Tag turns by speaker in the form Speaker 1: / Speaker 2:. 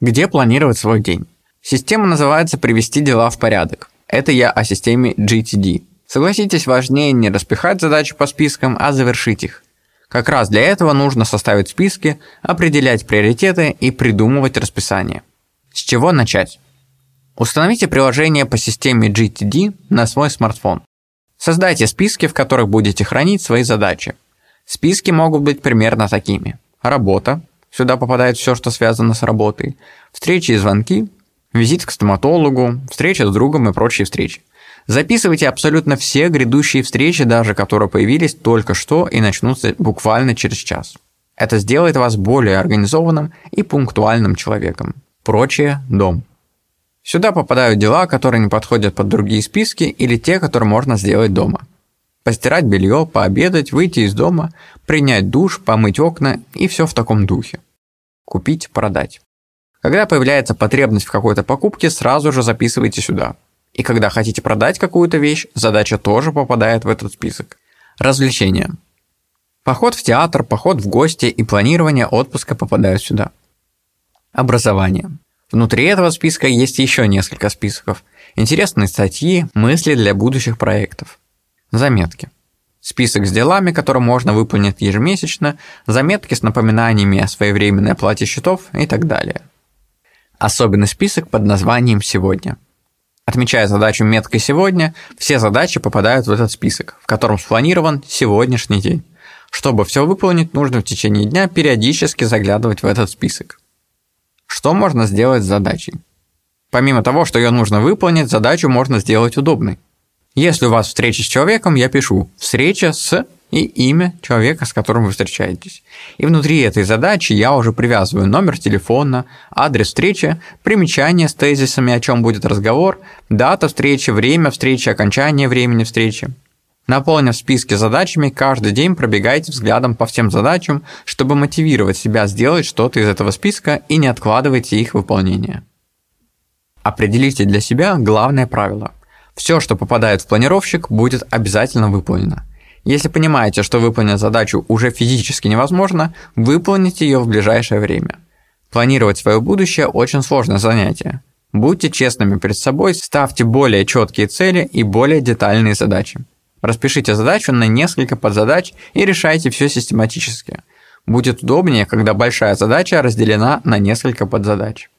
Speaker 1: Где планировать свой день? Система называется «Привести дела в порядок». Это я о системе GTD. Согласитесь, важнее не распихать задачи по спискам, а завершить их. Как раз для этого нужно составить списки, определять приоритеты и придумывать расписание. С чего начать? Установите приложение по системе GTD на свой смартфон. Создайте списки, в которых будете хранить свои задачи. Списки могут быть примерно такими. Работа, Сюда попадает все, что связано с работой. Встречи и звонки, визит к стоматологу, встреча с другом и прочие встречи. Записывайте абсолютно все грядущие встречи, даже которые появились только что и начнутся буквально через час. Это сделает вас более организованным и пунктуальным человеком. Прочее – дом. Сюда попадают дела, которые не подходят под другие списки или те, которые можно сделать дома. Постирать белье, пообедать, выйти из дома, принять душ, помыть окна и все в таком духе купить, продать. Когда появляется потребность в какой-то покупке, сразу же записывайте сюда. И когда хотите продать какую-то вещь, задача тоже попадает в этот список. Развлечения. Поход в театр, поход в гости и планирование отпуска попадают сюда. Образование. Внутри этого списка есть еще несколько списков. Интересные статьи, мысли для будущих проектов. Заметки список с делами, которые можно выполнить ежемесячно, заметки с напоминаниями о своевременной оплате счетов и так далее. Особенный список под названием «Сегодня». Отмечая задачу меткой «Сегодня», все задачи попадают в этот список, в котором спланирован сегодняшний день. Чтобы все выполнить, нужно в течение дня периодически заглядывать в этот список. Что можно сделать с задачей? Помимо того, что ее нужно выполнить, задачу можно сделать удобной. Если у вас встреча с человеком, я пишу «встреча с» и имя человека, с которым вы встречаетесь. И внутри этой задачи я уже привязываю номер телефона, адрес встречи, примечание с тезисами, о чем будет разговор, дата встречи, время встречи, окончание времени встречи. Наполнив списки задачами, каждый день пробегайте взглядом по всем задачам, чтобы мотивировать себя сделать что-то из этого списка и не откладывайте их выполнение. Определите для себя главное правило – все, что попадает в планировщик, будет обязательно выполнено. Если понимаете, что выполнить задачу уже физически невозможно, выполните ее в ближайшее время. Планировать свое будущее очень сложное занятие. Будьте честными перед собой, ставьте более четкие цели и более детальные задачи. Распишите задачу на несколько подзадач и решайте все систематически. Будет удобнее, когда большая задача разделена на несколько подзадач.